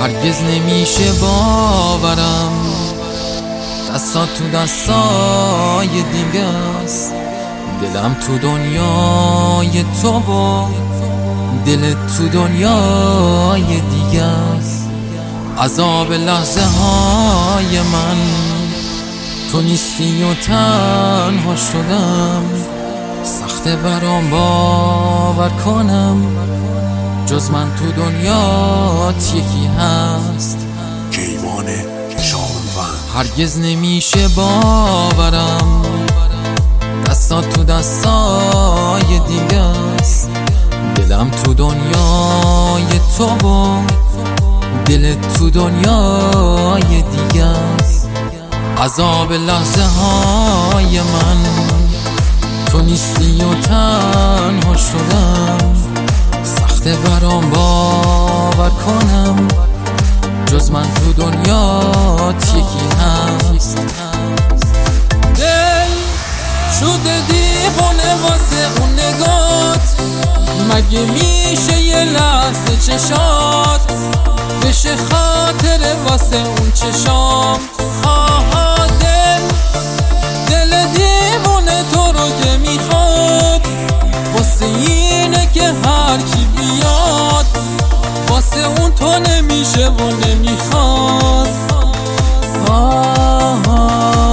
هرگز نمیشه باورم. دستات تو دستای دیگه است. دلم تو دنیای تو و دل تو دنیای دیگه است. عذاب لحظه های من. تو نیستی و تنها شدم. سخت برام باور کنم. جز من تو دنیات یکی هست. کیوان شاهروند هرگز نمیشه باورم. دستات تو دستای دیگه است. دلم تو دنیای تو و دل تو دنیای دیگه است. عذاب لحظه های من. تو نیستی و تنها شدم. سخت برام باور کنم. جز من تو دنیات یکی هست. دل شده دیوانه واسه اون نگات. مگه میشه یه لحظه چشات؟ بشه خاطر واسه اون چشام. اون تو نمیشه و نمی‌خواد آه آه آه.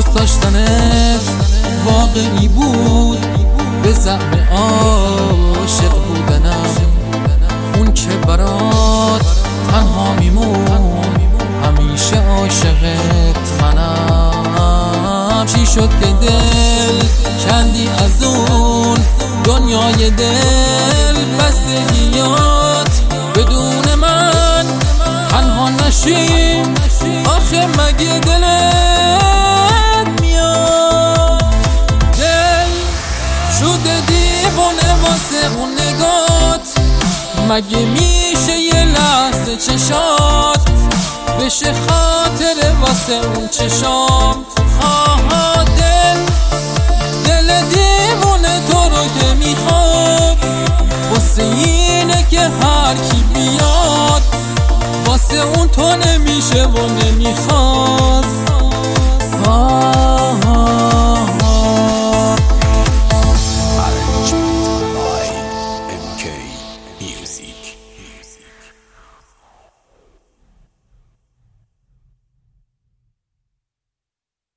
دوست داشتنت واقعی بود. به زعم عاشق بودنم. اون که برات تنها میمون. همیشه عاشقت منم. چی شد که دل کندی از اون دنیای دل؟ بستگیات بدون من تنها نشی آخه مگه دلت شده دیوانه واسه اون نگات. مگه میشه یه لحظه چشات؟ بشه خاطر واسه اون چشام. آها دل دل دیوونه تو رو که می‌خواد. واسه اینه که هر کی بیاد واسه اون تو نمیشه و نمی‌خواد. آه.